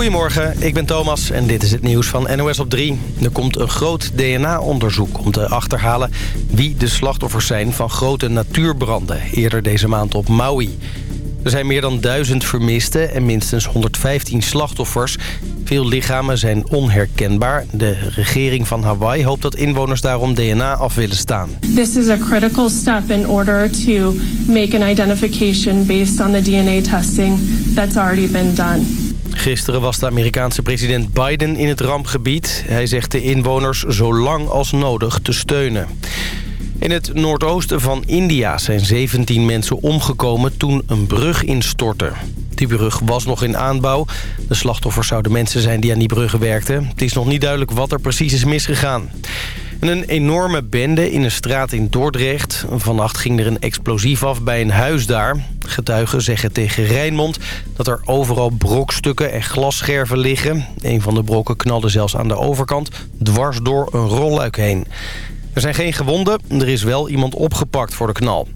Goedemorgen, ik ben Thomas en dit is het nieuws van NOS op 3. Er komt een groot DNA-onderzoek om te achterhalen wie de slachtoffers zijn van grote natuurbranden eerder deze maand op Maui. Er zijn meer dan duizend vermisten en minstens 115 slachtoffers. Veel lichamen zijn onherkenbaar. De regering van Hawaii hoopt dat inwoners daarom DNA af willen staan. This is a critical step in order to make an identification based on the DNA testing that's already been done. Gisteren was de Amerikaanse president Biden in het rampgebied. Hij zegt de inwoners zo lang als nodig te steunen. In het noordoosten van India zijn 17 mensen omgekomen toen een brug instortte. Die brug was nog in aanbouw. De slachtoffers zouden mensen zijn die aan die bruggen werkten. Het is nog niet duidelijk wat er precies is misgegaan. En een enorme bende in een straat in Dordrecht. Vannacht ging er een explosief af bij een huis daar. Getuigen zeggen tegen Rijnmond dat er overal brokstukken en glasscherven liggen. Een van de brokken knalde zelfs aan de overkant dwars door een rolluik heen. Er zijn geen gewonden, er is wel iemand opgepakt voor de knal.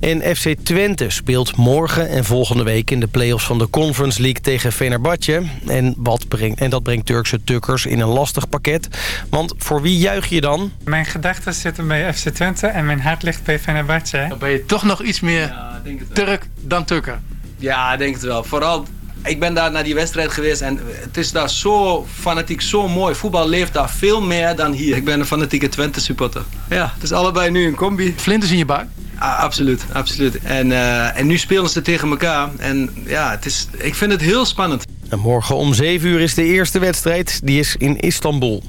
En FC Twente speelt morgen en volgende week in de play-offs van de Conference League tegen Fenerbahce. En, wat brengt, en dat brengt Turkse tukkers in een lastig pakket. Want voor wie juich je dan? Mijn gedachten zitten bij FC Twente en mijn hart ligt bij Fenerbahce. Dan ben je toch nog iets meer Ja, denk het wel. Turk dan Tukker. Ja, denk het wel. Vooral, ik ben daar naar die wedstrijd geweest en het is daar zo fanatiek, zo mooi. Voetbal leeft daar veel meer dan hier. Ik ben een fanatieke Twente supporter. Ja, het is allebei nu een combi. Flinters in je buik. Ah, absoluut, absoluut. En, eh, en nu spelen ze tegen elkaar. En ja, het is, ik vind het heel spannend. En morgen om 7 uur is de eerste wedstrijd. Die is in Istanbul.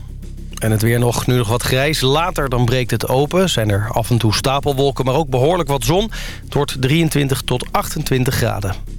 En het weer nog, nu nog wat grijs. Later dan breekt het open. Zijn er af en toe stapelwolken, maar ook behoorlijk wat zon. Het wordt 23 tot 28 graden.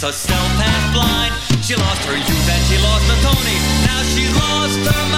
so stealth half blind. She lost her youth and she lost the Tony. Now she lost her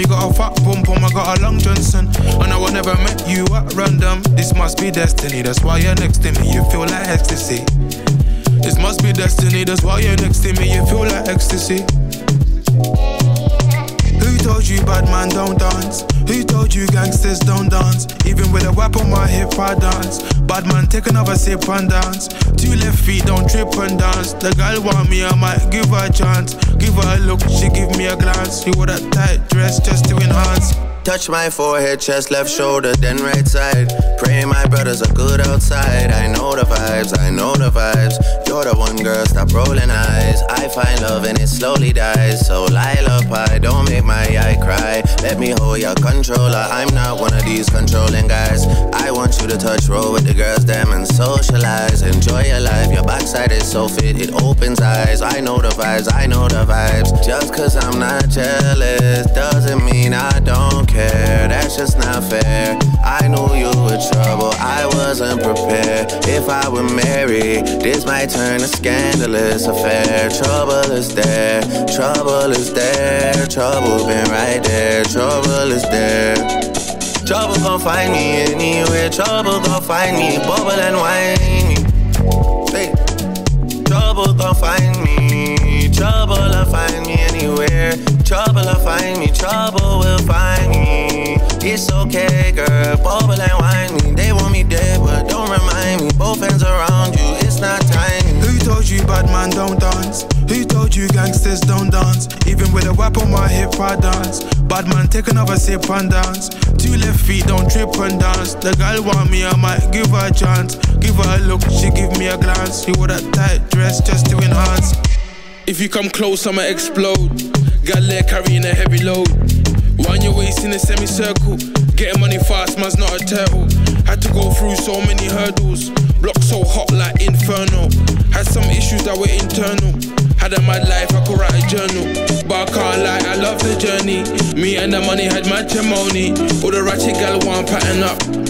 you? Got a fat bum bum. I got a long Johnson. And I will never met you at random. This must be destiny. That's why you're next to me. You feel like ecstasy. This must be destiny, that's why you're next to me, you feel like ecstasy. Who told you bad man don't dance? Who told you gangsters don't dance? Even with a whip on my hip, I dance. Bad man, take another sip and dance. Two left feet, don't trip and dance. The girl want me, I might give her a chance. Give her a look, she give me a glance. She wore that tight dress just to enhance. Touch my forehead, chest, left shoulder, then right side. Pray my brothers are good outside. I know the vibes, I know the vibes. You're the one girl, stop rolling eyes. I find love and it slowly dies. So lullaby, don't Let me hold your controller. I'm not one of these controlling guys. I want you to touch roll with the girls, them and socialize. Enjoy your life, your backside is so fit, it opens eyes. I know the vibes, I know the vibes. Just cause I'm not jealous doesn't mean I don't care. That's just not fair. I knew you were trouble, I wasn't prepared. If I were married, this might turn a scandalous affair. Trouble is there, trouble is there, trouble been right there, is there. Trouble gon' find me anywhere, trouble gon' find me, bubble and whiny. Hey. Trouble gon' find me, trouble'll find me anywhere. Trouble'll find me, trouble will find me. It's okay, girl, bubble and whine me. They want me dead, but don't remind me. Both hands around you, it's not time. Who told you bad man don't dance? Who told you gangsters don't dance? Even with a whip on my hip, I dance. Bad man, take another sip and dance. Two left feet, don't trip and dance. The girl want me, I might give her a chance. Give her a look, she give me a glance. She wore that tight dress just to enhance. If you come close, I'ma explode. Got leg carrying a heavy load. Wind your waist in a semicircle. Getting money fast, man's not a turtle. Had to go through so many hurdles. Block so hot like inferno. Had some issues that were internal. Had a mad life, I could write a journal. But I can't lie, I love the journey. Me and the money had matrimony. All the ratchet gal want pattern up.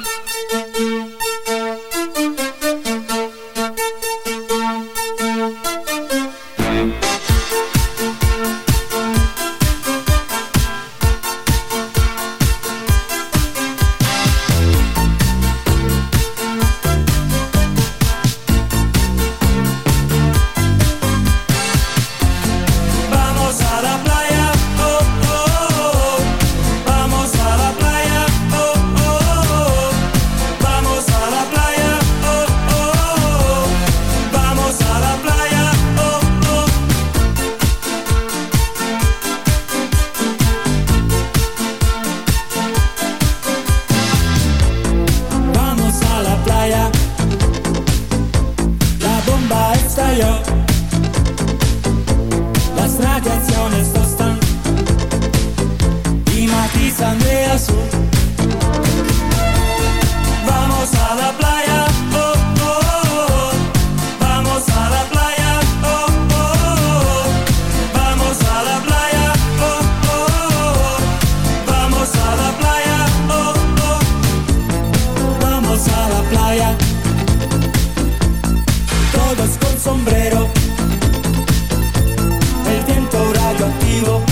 contigo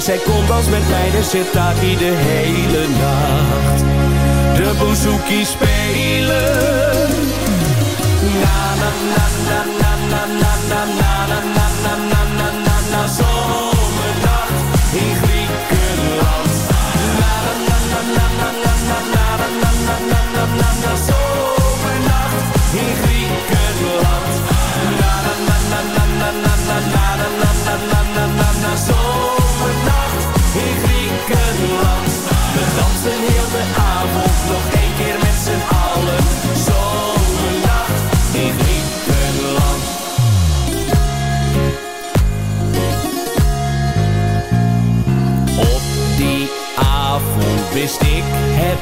Zij zei kom met mij, de zit daar de hele nacht. De bouzouki spelen. Na na na na na na na na na na na na na na.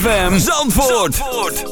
FM Zandvoort.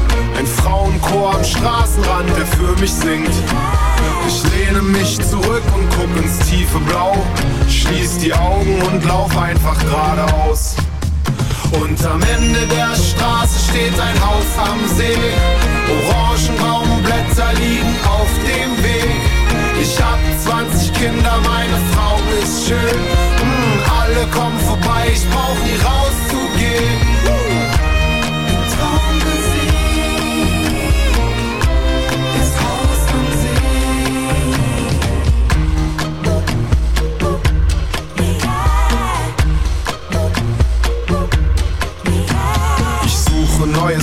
Ein Frauenchor am Straßenrand, der für mich singt. Ich lehne mich zurück und guck ins tiefe Blau. Schließ die Augen und lauf einfach geradeaus. Und am Ende der Straße steht ein Haus am See. Orangenbaumblätter liegen auf dem Weg. Ich hab 20 Kinder, meine Frau ist schön. Mm, alle kommen vorbei, ich brauch nie rauszugehen.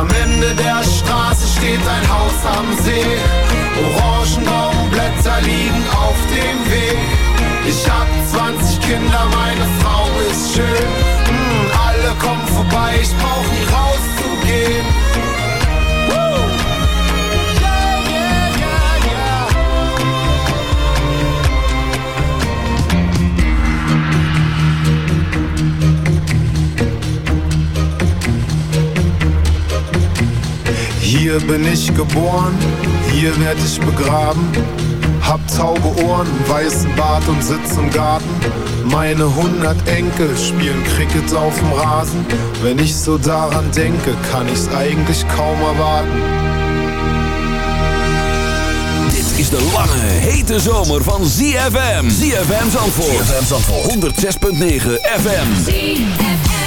am Ende der Straße steht ein Haus am See. Orangenbaumblätter liegen auf dem Weg. Ich hab 20 Kinder, meine Frau ist schön. Mm, alle kommen vorbei, ich brauch nie rauszugehen. Hier bin ich geboren, hier werd ich begraben. Hab taube Ohren, weißen Bart und sitz im Garten. Meine hundert Enkel spielen Cricket auf dem Rasen. Wenn ich so daran denke, kann ich's eigentlich kaum erwarten. Dit is de lange, hete zomer van ZFM. ZFM Zandvoort. ZFM Zandvoort. 106.9 FM. Alegria,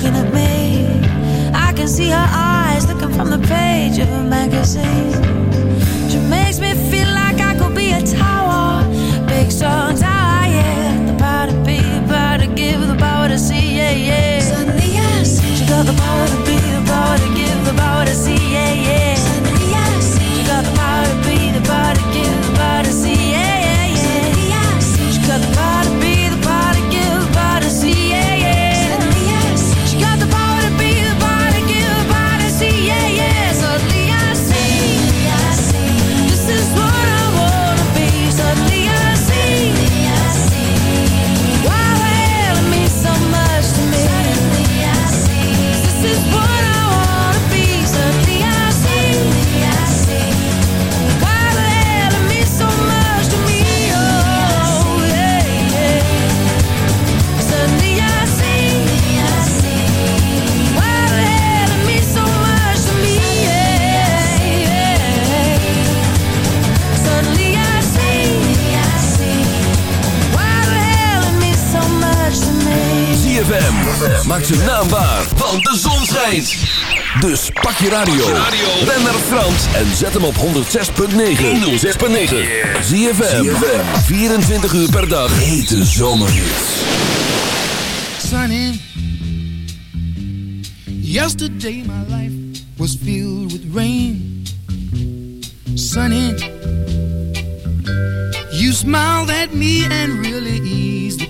looking at me. I can see her eyes looking from the page of a magazine. She makes me feel like I could be a tower, big strong tower, yeah. The power to be, the power to give, the power to see, yeah, yeah. Suddenly I see she got the power to be, the power to give, the power to see, Maak zijn naam waar, want de zon schijnt. Dus pak je radio, ren naar Frans en zet hem op 106.9. 106.9. ZFM, 24 uur per dag, hete zomerhits. sunny. Yesterday my life was filled with rain. Sunny, you smiled at me and really eased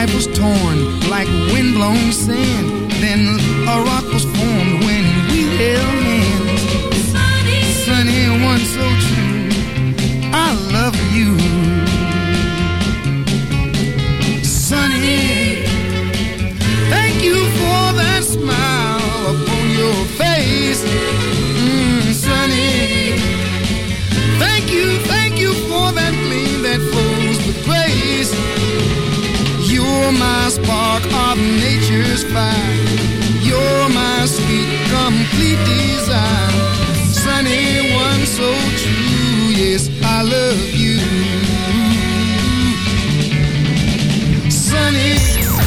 Life was torn like windblown sand. Then a rock was formed when we held hands. Sunny, Sunny, one so true. I love you. Sunny, thank you for that smile upon your face. Spark of nature's fire. You're my sweet, complete desire. Sunny, one so true. Yes, I love you. Sunny.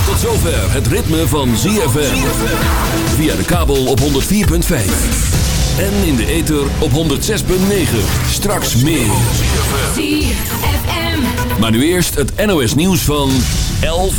Tot zover het ritme van ZFM. Via de kabel op 104.5. En in de ether op 106.9. Straks meer. Maar nu eerst het NOS nieuws van 11